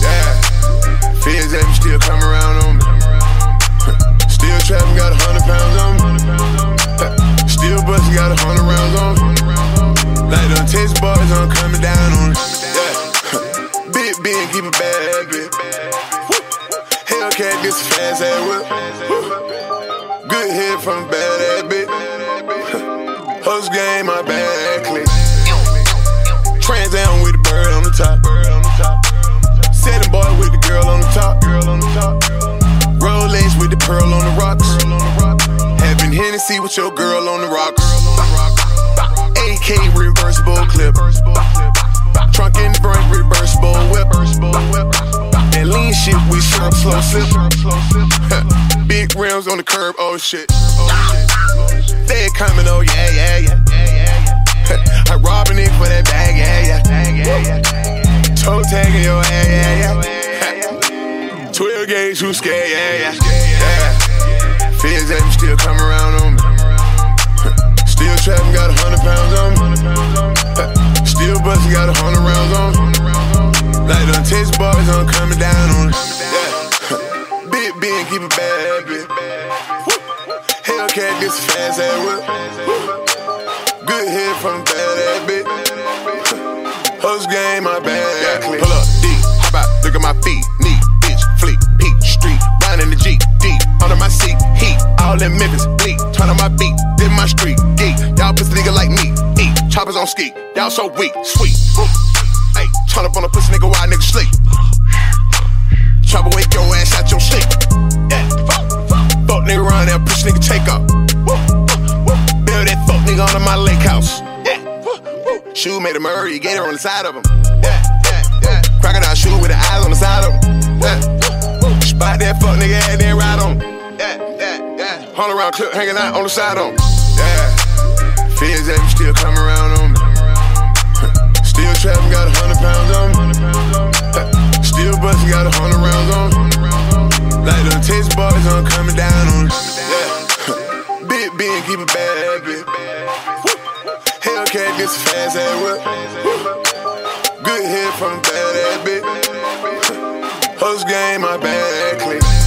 Yeah, feds at me still come around on me. Still trapping, got a hundred pounds on me. Still busting, got a hundred rounds on me. Like them test boys, I'm coming down on it. Yeah, big Ben, keep a bad bitch. This a fast ass whip. Good head from bad ass bitch. Host game, my bad click. Trans down with the bird on the top. Setting boy with the girl on the top. Rolex with the pearl on the rocks. Having Hennessy with your girl on the rocks. AK reversible clip. Trunk in the front slow sip. Big rims on the curb, oh shit. They coming, oh yeah, yeah, yeah. I rob a nigga for that bag, yeah, yeah. Toe tagging your ass, yeah, yeah. 12 gauge, who scared, yeah, yeah. yeah. Feds at me still come around on me. Still trapping, got a hundred pounds on me. Still busting, got a hundred rounds on me. Like them test boys, I'm coming down on it. Yeah. Big Ben, keep a bad bitch. Hellcat, this fast ass whip. Good head from bad ass bitch. Host game, my bad. Pull up, D, hop out, look at my feet. Knee, bitch, fleet, peak, street. Riding the G, D, under my seat. Heat, all in Memphis, bleak. Turn on my beat, did my street. Geek, y'all pussy nigga like me. Eat, choppers on ski. Y'all so weak, sweet. Hey, turn up on a pussy nigga while nigga sleep. Up. Build that fuck nigga under my lake house. Yeah. Shoe made a Murray, gator on the side of him. Yeah, yeah, yeah. Crocodile shoe with the eyes on the side of him. Yeah. Spot that fuck nigga and then ride on. Yeah, yeah, yeah. Around clip hanging out on the side him. Yeah. Feds at me still come around on me. Still trapping, got a hundred pounds on me. Still busting, got a hundred rounds on me. Like them test boys, I'm coming down on it. Ben, keep a bad bitch. Hellcat, this fast ass whip. Good head from bad ass bitch. Host game, my bad click.